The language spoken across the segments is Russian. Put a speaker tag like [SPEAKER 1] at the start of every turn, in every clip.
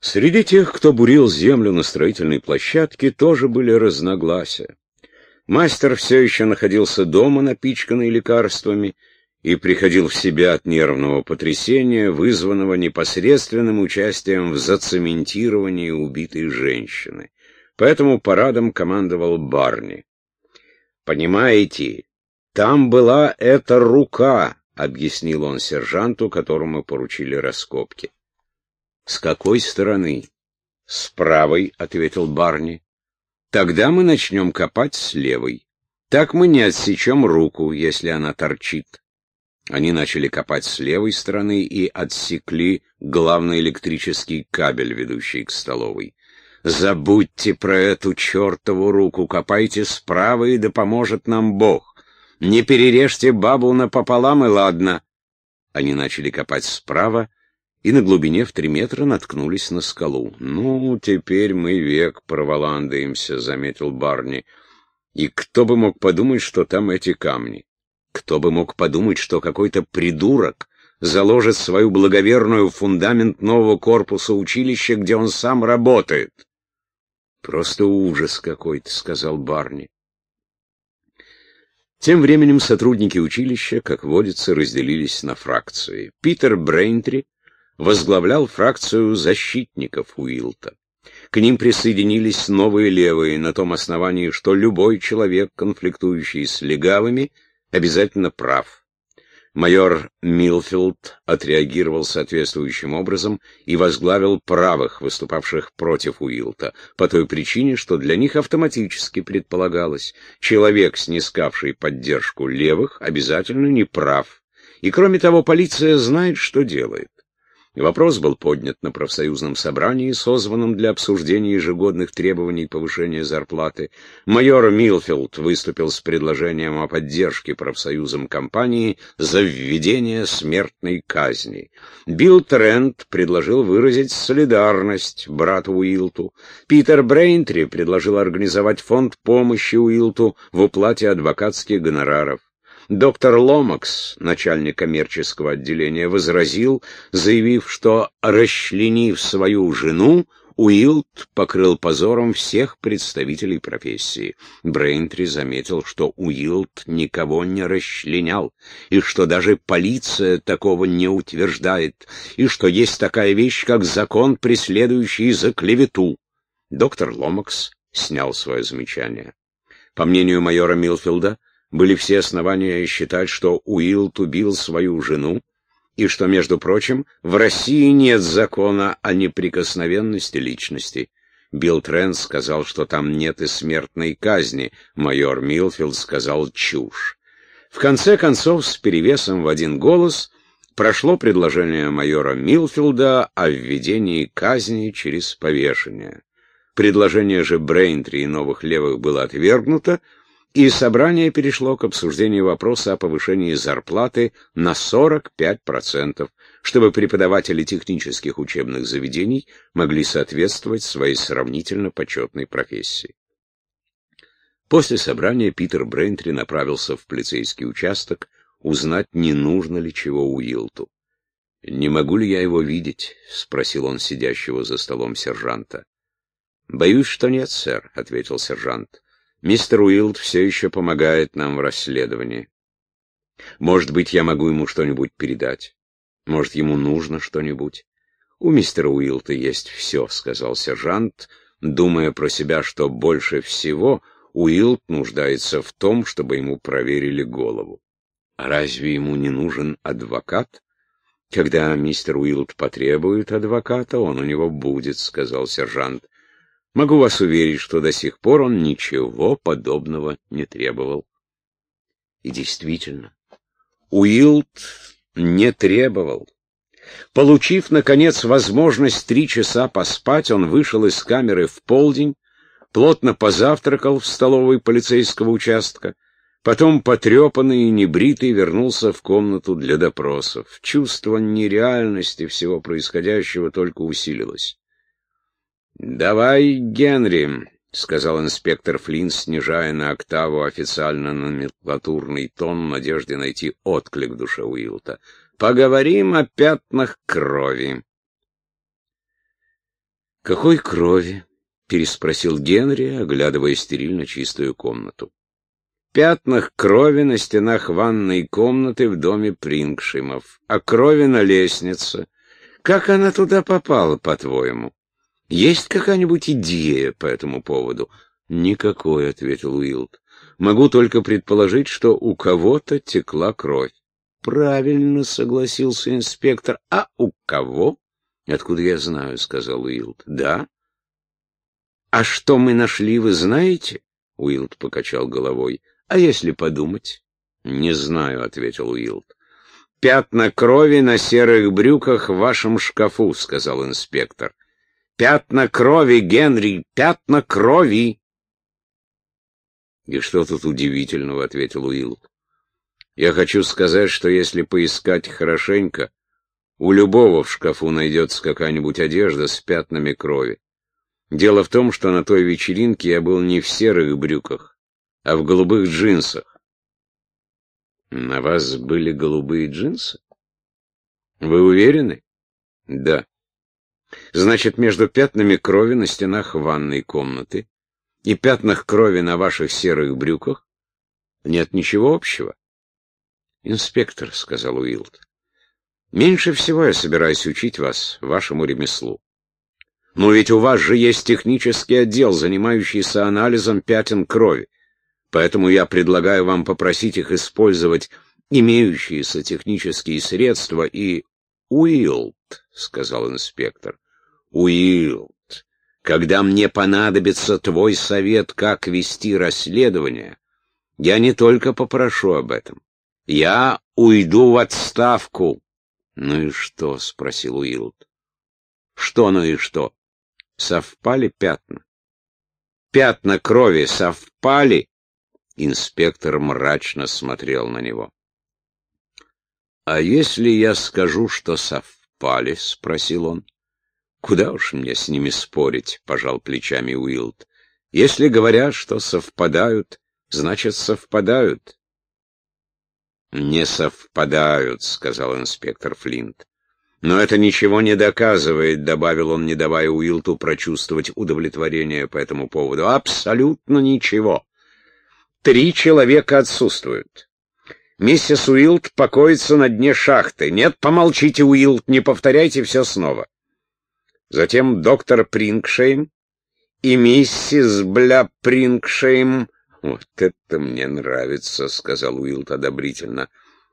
[SPEAKER 1] Среди тех, кто бурил землю на строительной площадке, тоже были разногласия. Мастер все еще находился дома, напичканный лекарствами, и приходил в себя от нервного потрясения, вызванного непосредственным участием в зацементировании убитой женщины. Поэтому парадом командовал Барни. «Понимаете, там была эта рука», — объяснил он сержанту, которому поручили раскопки. «С какой стороны?» «С правой», — ответил Барни. «Тогда мы начнем копать с левой. Так мы не отсечем руку, если она торчит». Они начали копать с левой стороны и отсекли главный электрический кабель, ведущий к столовой. «Забудьте про эту чертову руку, копайте справа, и да поможет нам Бог. Не перережьте бабу напополам, и ладно». Они начали копать справа, и на глубине в три метра наткнулись на скалу. «Ну, теперь мы век проволандаемся», — заметил Барни. «И кто бы мог подумать, что там эти камни? Кто бы мог подумать, что какой-то придурок заложит свою благоверную фундамент нового корпуса училища, где он сам работает?» «Просто ужас какой-то», — сказал Барни. Тем временем сотрудники училища, как водится, разделились на фракции. Питер Брейнтри возглавлял фракцию защитников Уилта. К ним присоединились новые левые на том основании, что любой человек, конфликтующий с легавыми, обязательно прав. Майор Милфилд отреагировал соответствующим образом и возглавил правых, выступавших против Уилта, по той причине, что для них автоматически предполагалось, человек, снискавший поддержку левых, обязательно не прав. И кроме того, полиция знает, что делает. Вопрос был поднят на профсоюзном собрании, созванном для обсуждения ежегодных требований повышения зарплаты. Майор Милфилд выступил с предложением о поддержке профсоюзом компании за введение смертной казни. Билл Трент предложил выразить солидарность брату Уилту. Питер Брейнтри предложил организовать фонд помощи Уилту в уплате адвокатских гонораров. Доктор Ломакс, начальник коммерческого отделения, возразил, заявив, что, расчленив свою жену, Уилд покрыл позором всех представителей профессии. Брейнтри заметил, что Уилд никого не расчленял, и что даже полиция такого не утверждает, и что есть такая вещь, как закон, преследующий за клевету. Доктор Ломакс снял свое замечание. По мнению майора Милфилда, были все основания считать, что Уилт убил свою жену, и что, между прочим, в России нет закона о неприкосновенности личности. Билл Трент сказал, что там нет и смертной казни, майор Милфилд сказал чушь. В конце концов, с перевесом в один голос, прошло предложение майора Милфилда о введении казни через повешение. Предложение же Брейнтри и новых левых было отвергнуто, и собрание перешло к обсуждению вопроса о повышении зарплаты на 45%, чтобы преподаватели технических учебных заведений могли соответствовать своей сравнительно почетной профессии. После собрания Питер Брейнтри направился в полицейский участок узнать, не нужно ли чего Уилту. «Не могу ли я его видеть?» — спросил он сидящего за столом сержанта. «Боюсь, что нет, сэр», — ответил сержант. Мистер Уилд все еще помогает нам в расследовании. Может быть, я могу ему что-нибудь передать? Может, ему нужно что-нибудь? У мистера Уилта есть все, — сказал сержант, думая про себя, что больше всего Уилд нуждается в том, чтобы ему проверили голову. А разве ему не нужен адвокат? Когда мистер Уилд потребует адвоката, он у него будет, — сказал сержант. Могу вас уверить, что до сих пор он ничего подобного не требовал. И действительно, Уилд не требовал. Получив, наконец, возможность три часа поспать, он вышел из камеры в полдень, плотно позавтракал в столовой полицейского участка, потом, потрепанный и небритый, вернулся в комнату для допросов. Чувство нереальности всего происходящего только усилилось. «Давай, Генри», — сказал инспектор Флинн, снижая на октаву официально номенклатурный тон в надежде найти отклик в душе Уилта. «Поговорим о пятнах крови». «Какой крови?» — переспросил Генри, оглядывая стерильно чистую комнату. «Пятнах крови на стенах ванной комнаты в доме Прингшимов, а крови на лестнице. Как она туда попала, по-твоему? Есть какая-нибудь идея по этому поводу?» «Никакой», — ответил Уилд. «Могу только предположить, что у кого-то текла кровь». «Правильно», — согласился инспектор. «А у кого?» «Откуда я знаю?» — сказал Уилд. «Да?» «А что мы нашли, вы знаете?» — Уилд покачал головой. «А если подумать?» «Не знаю», — ответил Уилд. «Пятна крови на серых брюках в вашем шкафу», — сказал инспектор. «Пятна крови, Генри, пятна крови!» «И что тут удивительного?» — ответил Уилд. «Я хочу сказать, что если поискать хорошенько, у любого в шкафу найдется какая-нибудь одежда с пятнами крови. Дело в том, что на той вечеринке я был не в серых брюках, а в голубых джинсах. На вас были голубые джинсы? Вы уверены? Да. Значит, между пятнами крови на стенах ванной комнаты и пятнах крови на ваших серых брюках нет ничего общего. Инспектор, — сказал Уилд, — меньше всего я собираюсь учить вас вашему ремеслу. Но ведь у вас же есть технический отдел, занимающийся анализом пятен крови. Поэтому я предлагаю вам попросить их использовать имеющиеся технические средства и... «Уилд», — сказал инспектор, — «Уилд, когда мне понадобится твой совет, как вести расследование, я не только попрошу об этом. Я уйду в отставку». «Ну и что?» — спросил Уилд. «Что ну и что?» совпали пятна. Пятна крови совпали. Инспектор мрачно смотрел на него. «А если я скажу, что совпали?» — спросил он. «Куда уж мне с ними спорить?» — пожал плечами Уилд. «Если говорят, что совпадают, значит, совпадают». «Не совпадают», — сказал инспектор Флинт. «Но это ничего не доказывает», — добавил он, не давая Уилту прочувствовать удовлетворение по этому поводу. «Абсолютно ничего. Три человека отсутствуют. Миссис Уилт покоится на дне шахты. Нет, помолчите, Уилт, не повторяйте все снова. Затем доктор Прингшейм и миссис Бля Прингшейм. «Вот это мне нравится», — сказал Уилт одобрительно.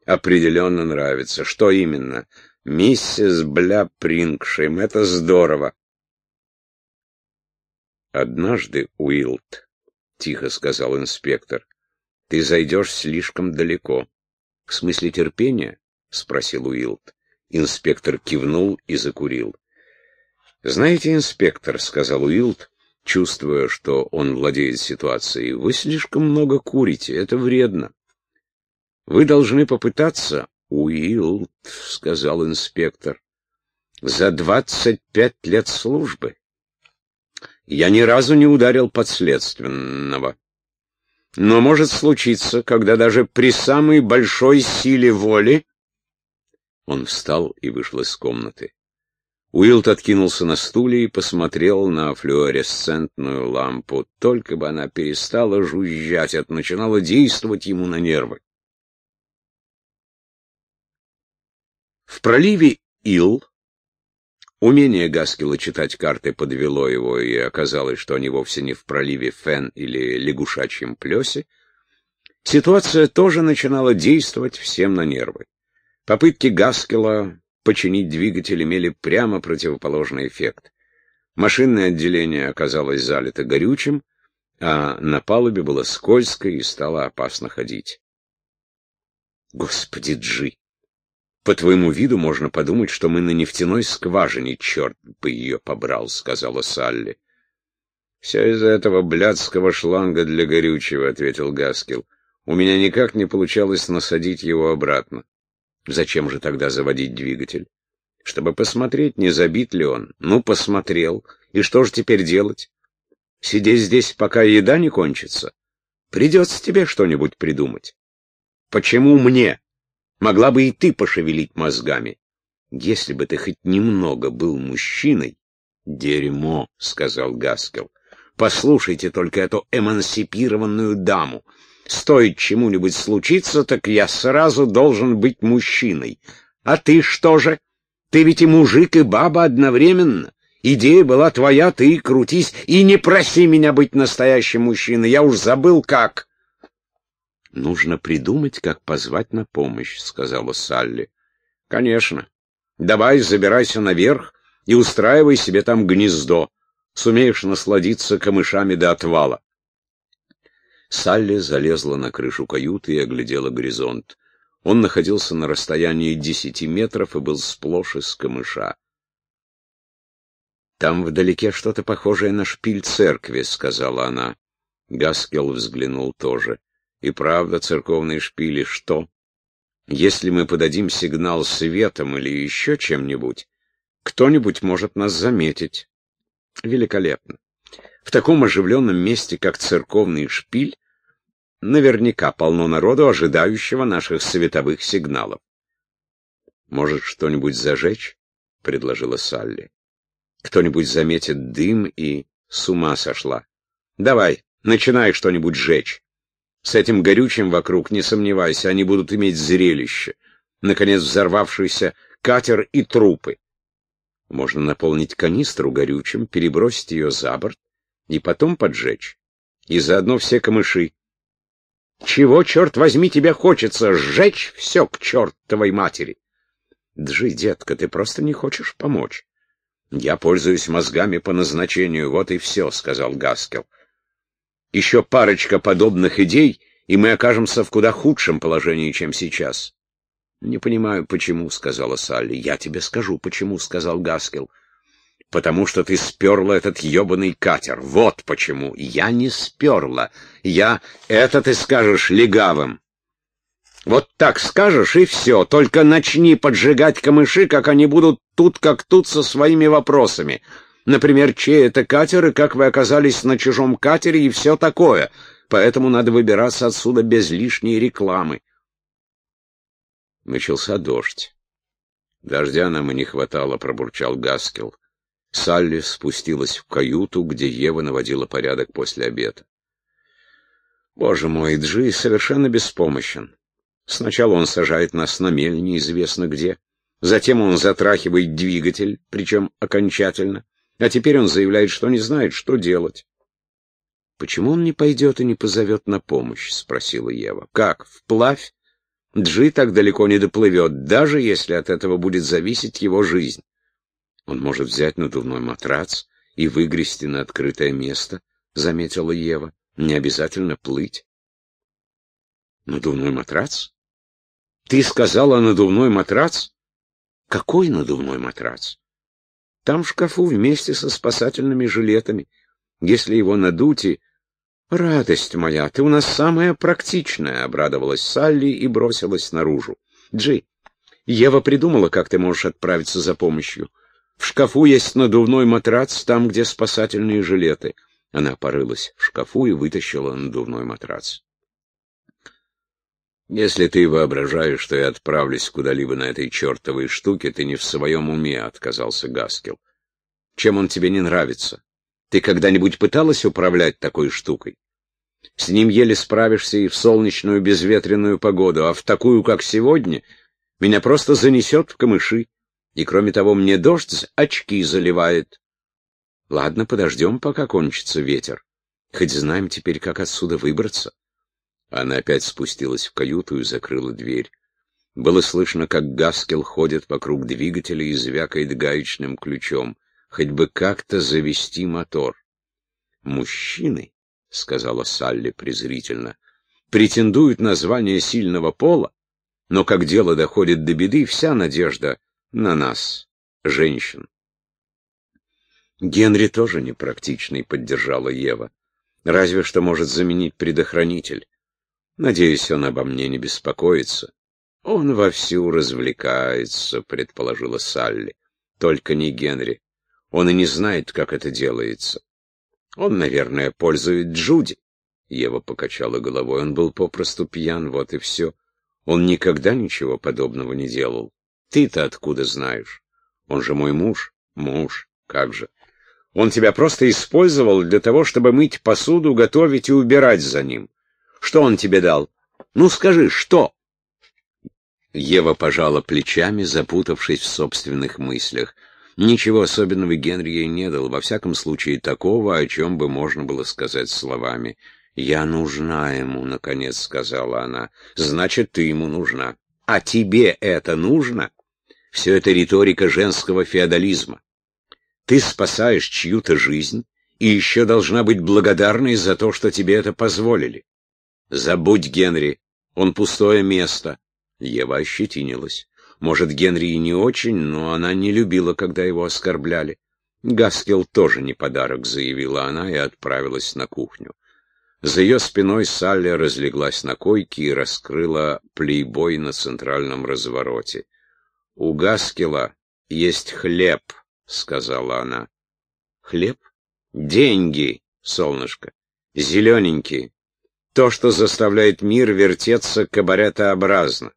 [SPEAKER 1] «Определенно нравится. Что именно?» Миссис Бля Прингшем, это здорово. Однажды, Уилд, — тихо сказал инспектор, — ты зайдешь слишком далеко. — В смысле терпения? — спросил Уилд. Инспектор кивнул и закурил. — Знаете, инспектор, — сказал Уилд, чувствуя, что он владеет ситуацией, — вы слишком много курите, это вредно. Вы должны попытаться Уилд, — сказал инспектор, — за двадцать пять лет службы я ни разу не ударил подследственного. Но может случиться, когда даже при самой большой силе воли... Он встал и вышел из комнаты. Уилд откинулся на стуле и посмотрел на флуоресцентную лампу. Только бы она перестала жужжать, это начинало действовать ему на нервы. В проливе Ил умение Гаскила читать карты подвело его, и оказалось, что они вовсе не в проливе Фен или лягушачьем плесе, ситуация тоже начинала действовать всем на нервы. Попытки Гаскила починить двигатель имели прямо противоположный эффект. Машинное отделение оказалось залито горючим, а на палубе было скользко и стало опасно ходить. Господи, Джи! По твоему виду можно подумать, что мы на нефтяной скважине, черт бы ее побрал, — сказала Салли. — Все из-за этого блядского шланга для горючего, — ответил Гаскил. У меня никак не получалось насадить его обратно. Зачем же тогда заводить двигатель? Чтобы посмотреть, не забит ли он. Ну, посмотрел. И что же теперь делать? Сидеть здесь, пока еда не кончится? Придется тебе что-нибудь придумать. Почему мне? Могла бы и ты пошевелить мозгами. Если бы ты хоть немного был мужчиной, «Дерьмо», — сказал Гаскел. «Послушайте только эту эмансипированную даму. Стоит чему-нибудь случиться, так я сразу должен быть мужчиной. А ты что же? Ты ведь и мужик, и баба одновременно. Идея была твоя, ты крутись, и не проси меня быть настоящим мужчиной, я уж забыл как». «Нужно придумать, как позвать на помощь», — сказала Салли. «Конечно. Давай забирайся наверх и устраивай себе там гнездо. Сумеешь насладиться камышами до отвала». Салли залезла на крышу каюты и оглядела горизонт. Он находился на расстоянии десяти метров и был сплошь из камыша. «Там вдалеке что-то похожее на шпиль церкви», — сказала она. Гаскел взглянул тоже. «И правда, церковные шпили что? Если мы подадим сигнал светом или еще чем-нибудь, кто-нибудь может нас заметить. Великолепно. В таком оживленном месте, как церковный шпиль, Наверняка полно народу, ожидающего наших световых сигналов. «Может, что-нибудь зажечь?» — предложила Салли. «Кто-нибудь заметит дым и с ума сошла. Давай, начинай что-нибудь жечь. С этим горючим вокруг, не сомневайся, они будут иметь зрелище. Наконец, взорвавшийся катер и трупы. Можно наполнить канистру горючим, перебросить ее за борт и потом поджечь. И заодно все камыши. Чего, черт возьми, тебе хочется? Сжечь все к чертовой матери. Джи, детка, ты просто не хочешь помочь. Я пользуюсь мозгами по назначению, вот и все, — сказал Гаскел. Еще парочка подобных идей, и мы окажемся в куда худшем положении, чем сейчас. Не понимаю, почему, — сказала Салли. Я тебе скажу, почему, — сказал Гаскел. — потому что ты сперла этот ебаный катер. Вот почему. Я не сперла. Я... Это ты скажешь легавым. Вот так скажешь, и все. Только начни поджигать камыши, как они будут тут как тут со своими вопросами. Например, чей это катер, и как вы оказались на чужом катере, и все такое. Поэтому надо выбираться отсюда без лишней рекламы. Начался дождь. Дождя нам и не хватало, пробурчал Гаскел. Салли спустилась в каюту, где Ева наводила порядок после обеда. Боже мой, Джи совершенно беспомощен. Сначала он сажает нас на мель неизвестно где, затем он затрахивает двигатель, причем окончательно, а теперь он заявляет, что не знает, что делать. «Почему он не пойдет и не позовет на помощь?» — спросила Ева. «Как, вплавь? Джи так далеко не доплывет, даже если от этого будет зависеть его жизнь». Он может взять надувной матрац и выгрести на открытое место, — заметила Ева. Не обязательно плыть. Надувной матрац? Ты сказала надувной матрац? Какой надувной матрац? Там в шкафу вместе со спасательными жилетами. Если его надуть и... «Радость моя, ты у нас самая практичная», — обрадовалась Салли и бросилась наружу. «Джи, Ева придумала, как ты можешь отправиться за помощью. В шкафу есть надувной матрац, там, где спасательные жилеты. Она порылась в шкафу и вытащила надувной матрац. «Если ты воображаешь, что я отправлюсь куда-либо на этой чертовой штуке, ты не в своем уме», — отказался Гаскел. «Чем он тебе не нравится? Ты когда-нибудь пыталась управлять такой штукой? С ним еле справишься и в солнечную безветренную погоду, а в такую, как сегодня, меня просто занесет в камыши. И кроме того, мне дождь очки заливает. Ладно, подождем, пока кончится ветер. Хоть знаем теперь, как отсюда выбраться. Она опять спустилась в каюту и закрыла дверь. Было слышно, как Гаскел ходит вокруг двигателя и звякает гаечным ключом. Хоть бы как-то завести мотор. «Мужчины», — сказала Салли презрительно, — «претендуют на звание сильного пола, но как дело доходит до беды, вся надежда на нас, женщин. Генри тоже непрактичный, поддержала Ева. Разве что может заменить предохранитель. Надеюсь, он обо мне не беспокоится. Он вовсю развлекается, предположила Салли. Только не Генри. Он и не знает, как это делается. Он, наверное, пользует Джуди. Ева покачала головой. Он был попросту пьян, вот и все. Он никогда ничего подобного не делал. Ты-то откуда знаешь? Он же мой муж. Муж. Как же. Он тебя просто использовал для того, чтобы мыть посуду, готовить и убирать за ним. Что он тебе дал? Ну скажи, что?» Ева пожала плечами, запутавшись в собственных мыслях. Ничего особенного Генри ей не дал, во всяком случае такого, о чем бы можно было сказать словами. «Я нужна ему», — наконец сказала она. «Значит, ты ему нужна. А тебе это нужно?» Все это риторика женского феодализма. Ты спасаешь чью-то жизнь и еще должна быть благодарной за то, что тебе это позволили. Забудь Генри, он пустое место. Ева ощетинилась. Может, Генри и не очень, но она не любила, когда его оскорбляли. Гаскел тоже не подарок, заявила она и отправилась на кухню. За ее спиной Салли разлеглась на койке и раскрыла плейбой на центральном развороте. «У Гаскела есть хлеб», — сказала она. «Хлеб? Деньги, солнышко, зелененькие. То, что заставляет мир вертеться кабаретообразно.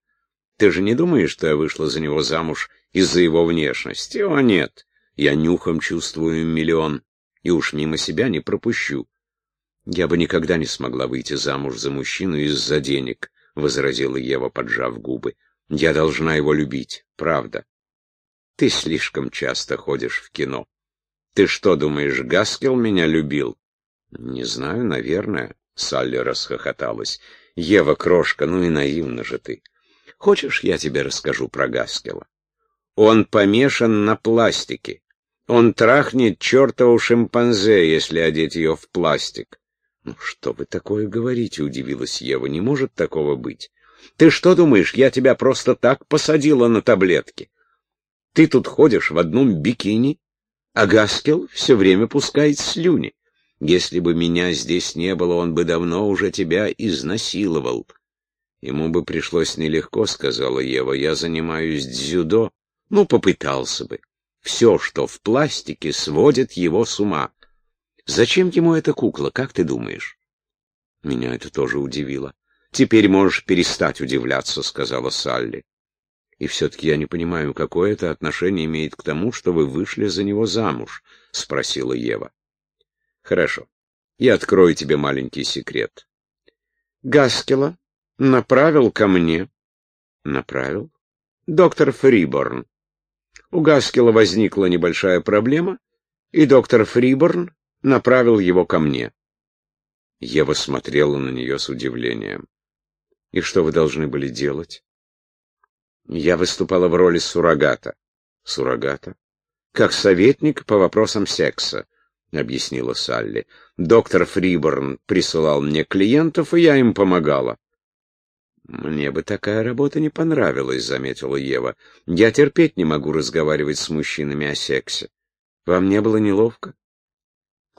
[SPEAKER 1] Ты же не думаешь, что я вышла за него замуж из-за его внешности? О, нет. Я нюхом чувствую миллион, и уж мимо себя не пропущу. Я бы никогда не смогла выйти замуж за мужчину из-за денег, — возразила Ева, поджав губы. Я должна его любить, правда. Ты слишком часто ходишь в кино. Ты что, думаешь, Гаскел меня любил? Не знаю, наверное. Салли расхохоталась. Ева, крошка, ну и наивна же ты. Хочешь, я тебе расскажу про Гаскела? Он помешан на пластике. Он трахнет чертову шимпанзе, если одеть ее в пластик. «Ну что вы такое говорите?» — удивилась Ева. «Не может такого быть. Ты что думаешь, я тебя просто так посадила на таблетки? Ты тут ходишь в одном бикини, а Гаскел все время пускает слюни. Если бы меня здесь не было, он бы давно уже тебя изнасиловал. Ему бы пришлось нелегко, сказала Ева, я занимаюсь дзюдо. Ну, попытался бы. Все, что в пластике, сводит его с ума. Зачем ему эта кукла, как ты думаешь? Меня это тоже удивило. Теперь можешь перестать удивляться, сказала Салли. И все-таки я не понимаю, какое это отношение имеет к тому, что вы вышли за него замуж, спросила Ева. Хорошо, я открою тебе маленький секрет. Гаскела направил ко мне. Направил? Доктор Фриборн. У Гаскела возникла небольшая проблема, и доктор Фриборн направил его ко мне. Ева смотрела на нее с удивлением. «И что вы должны были делать?» «Я выступала в роли суррогата». «Суррогата?» «Как советник по вопросам секса», — объяснила Салли. «Доктор Фриборн присылал мне клиентов, и я им помогала». «Мне бы такая работа не понравилась», — заметила Ева. «Я терпеть не могу разговаривать с мужчинами о сексе. Вам не было неловко?»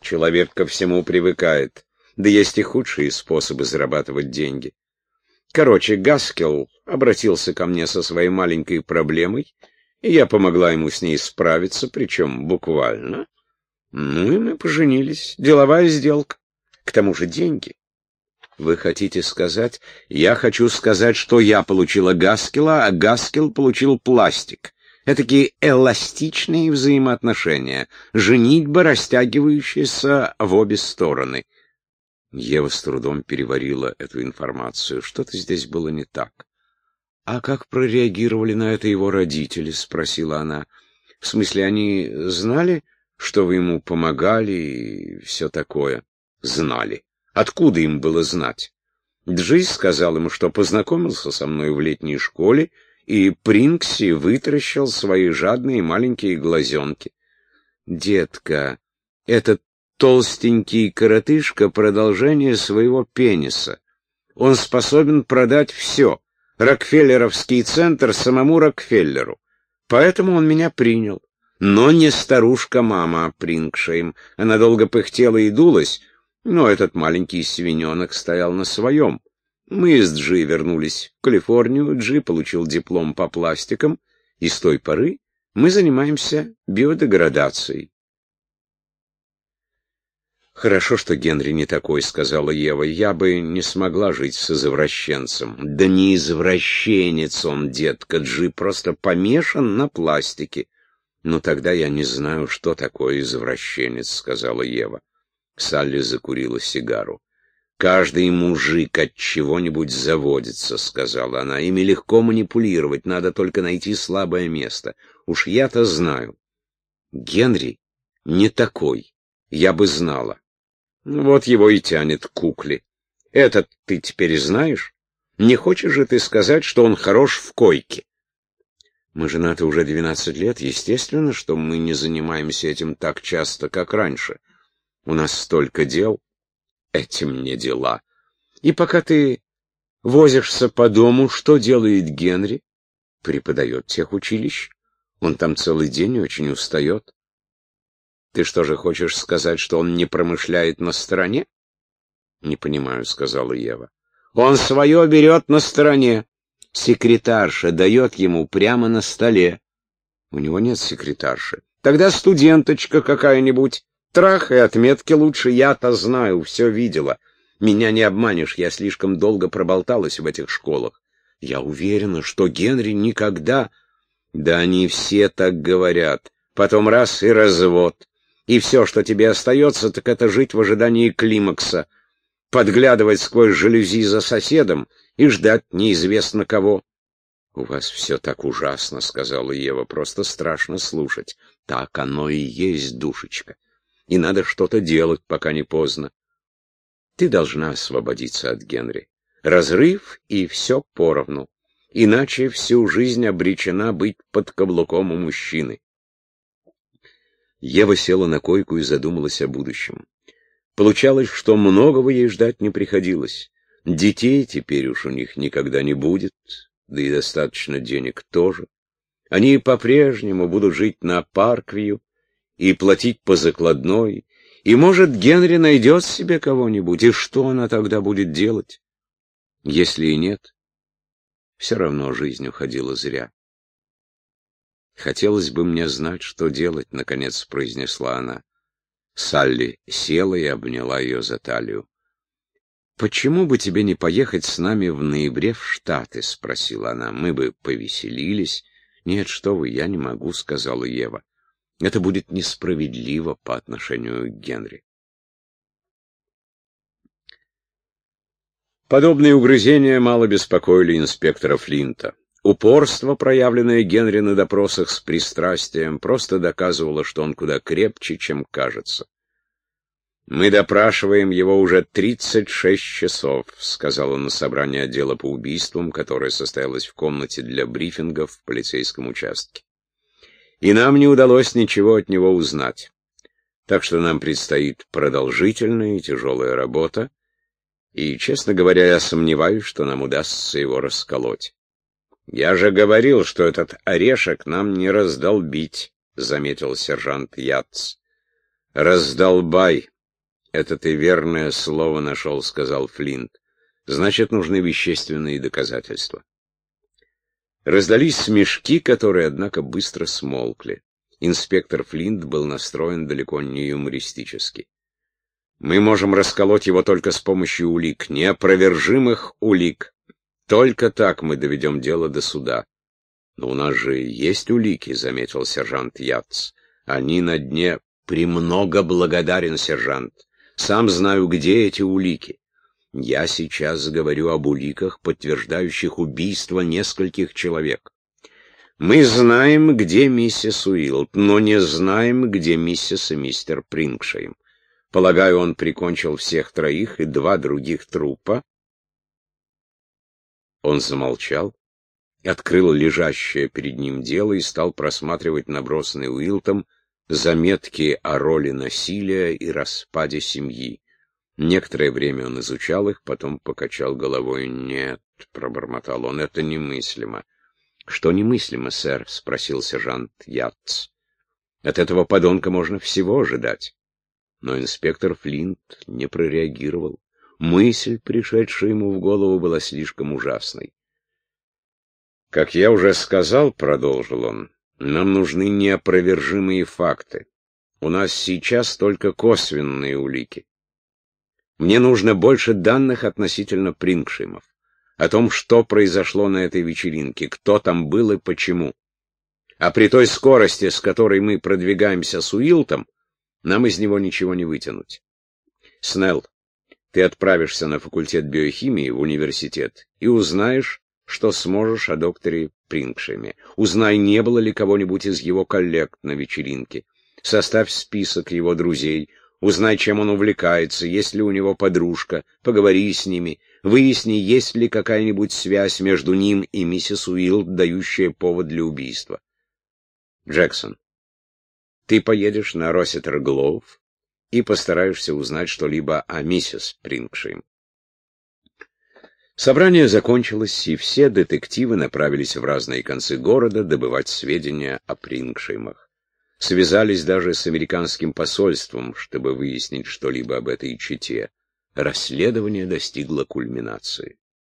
[SPEAKER 1] «Человек ко всему привыкает. Да есть и худшие способы зарабатывать деньги. Короче, Гаскел обратился ко мне со своей маленькой проблемой, и я помогла ему с ней справиться, причем буквально. Ну и мы поженились. Деловая сделка. К тому же деньги. Вы хотите сказать? Я хочу сказать, что я получила Гаскела, а Гаскел получил пластик. Этакие эластичные взаимоотношения, женитьба, растягивающаяся в обе стороны. Ева с трудом переварила эту информацию. Что-то здесь было не так. «А как прореагировали на это его родители?» — спросила она. «В смысле, они знали, что вы ему помогали и все такое?» «Знали. Откуда им было знать? Джиз сказал ему, что познакомился со мной в летней школе, и Принкси вытаращил свои жадные маленькие глазенки. «Детка, этот толстенький коротышка — продолжение своего пениса. Он способен продать все, Рокфеллеровский центр самому Рокфеллеру. Поэтому он меня принял. Но не старушка-мама Прингшейм. Она долго пыхтела и дулась, но этот маленький свиненок стоял на своем. Мы с Джи вернулись в Калифорнию, Джи получил диплом по пластикам, и с той поры мы занимаемся биодеградацией. «Хорошо, что Генри не такой», — сказала Ева. «Я бы не смогла жить с извращенцем». «Да не извращенец он, детка, Джи просто помешан на пластике». «Ну тогда я не знаю, что такое извращенец», — сказала Ева. Салли закурила сигару. «Каждый мужик от чего-нибудь заводится», — сказала она. «Ими легко манипулировать, надо только найти слабое место. Уж я-то знаю. Генри не такой, я бы знала. Вот его и тянет к кукле. Этот ты теперь знаешь? Не хочешь же ты сказать, что он хорош в койке?» Мы женаты уже двенадцать лет. Естественно, что мы не занимаемся этим так часто, как раньше. У нас столько дел. Этим не дела. И пока ты возишься по дому, что делает Генри? Преподает тех училищ. Он там целый день и очень устает. Ты что же хочешь сказать, что он не промышляет на стороне? Не понимаю, сказала Ева. Он свое берет на стороне. Секретарша дает ему прямо на столе. У него нет секретарши. Тогда студенточка какая-нибудь. Трах и отметки лучше, я-то знаю, все видела. Меня не обманешь, я слишком долго проболталась в этих школах. Я уверена, что Генри никогда... Да они все так говорят. Потом раз и развод. И все, что тебе остается, так это жить в ожидании климакса, подглядывать сквозь жалюзи за соседом и ждать неизвестно кого. — У вас все так ужасно, — сказала Ева, — просто страшно слушать. Так оно и есть, душечка. И надо что-то делать, пока не поздно. Ты должна освободиться от Генри. Разрыв и все поровну. Иначе всю жизнь обречена быть под каблуком у мужчины. Ева села на койку и задумалась о будущем. Получалось, что многого ей ждать не приходилось. Детей теперь уж у них никогда не будет, да и достаточно денег тоже. Они по-прежнему будут жить на Парквью и платить по закладной, и, может, Генри найдет себе кого-нибудь, и что она тогда будет делать? Если и нет, все равно жизнь уходила зря. «Хотелось бы мне знать, что делать», — наконец произнесла она. Салли села и обняла ее за талию. «Почему бы тебе не поехать с нами в ноябре в Штаты?» — спросила она. «Мы бы повеселились». «Нет, что вы, я не могу», — сказала Ева. «Это будет несправедливо по отношению к Генри». Подобные угрызения мало беспокоили инспектора Флинта. Упорство, проявленное Генри на допросах с пристрастием, просто доказывало, что он куда крепче, чем кажется. «Мы допрашиваем его уже 36 часов», — сказал он на собрании отдела по убийствам, которое состоялось в комнате для брифингов в полицейском участке. «И нам не удалось ничего от него узнать. Так что нам предстоит продолжительная и тяжелая работа, и, честно говоря, я сомневаюсь, что нам удастся его расколоть». «Я же говорил, что этот орешек нам не раздолбить», — заметил сержант Яц. «Раздолбай», «Это ты верное слово нашел», — сказал Флинт. «Значит, нужны вещественные доказательства». Раздались смешки, которые, однако, быстро смолкли. Инспектор Флинт был настроен далеко не юмористически. «Мы можем расколоть его только с помощью улик, неопровержимых улик. Только так мы доведем дело до суда». «Но у нас же есть улики», — заметил сержант Яц. «Они на дне...» «Премного благодарен, сержант. Сам знаю, где эти улики. Я сейчас говорю об уликах, подтверждающих убийство нескольких человек. Мы знаем, где миссис Уилд, но не знаем, где миссис и мистер Прингшейм. Полагаю, он прикончил всех троих и два других трупа. Он замолчал, открыл лежащее перед ним дело и стал просматривать набросанный Уилтом заметки о роли насилия и распаде семьи. Некоторое время он изучал их, потом покачал головой. «Нет», — пробормотал он, — «это немыслимо». «Что немыслимо, сэр?» — спросил сержант Ятц. «От этого подонка можно всего ожидать». Но инспектор Флинт не прореагировал. Мысль, пришедшая ему в голову, была слишком ужасной. «Как я уже сказал», — продолжил он, нам нужны неопровержимые факты. У нас сейчас только косвенные улики. Мне нужно больше данных относительно Прингшимов. О том, что произошло на этой вечеринке, кто там был и почему. А при той скорости, с которой мы продвигаемся с Уилтом, нам из него ничего не вытянуть. Снелл, ты отправишься на факультет биохимии в университет и узнаешь, что сможешь о докторе Прингшеме. Узнай, не было ли кого-нибудь из его коллег на вечеринке. Составь список его друзей, узнай, чем он увлекается, есть ли у него подружка, поговори с ними, выясни, есть ли какая-нибудь связь между ним и миссис Уилд, дающая повод для убийства. Джексон, ты поедешь на Росситер Глоув и постараешься узнать что-либо о миссис Прингшейм. Собрание закончилось, и все детективы направились в разные концы города добывать сведения о Прингшеймах. Связались даже с американским посольством, чтобы выяснить что-либо об этой чете. Расследование достигло кульминации.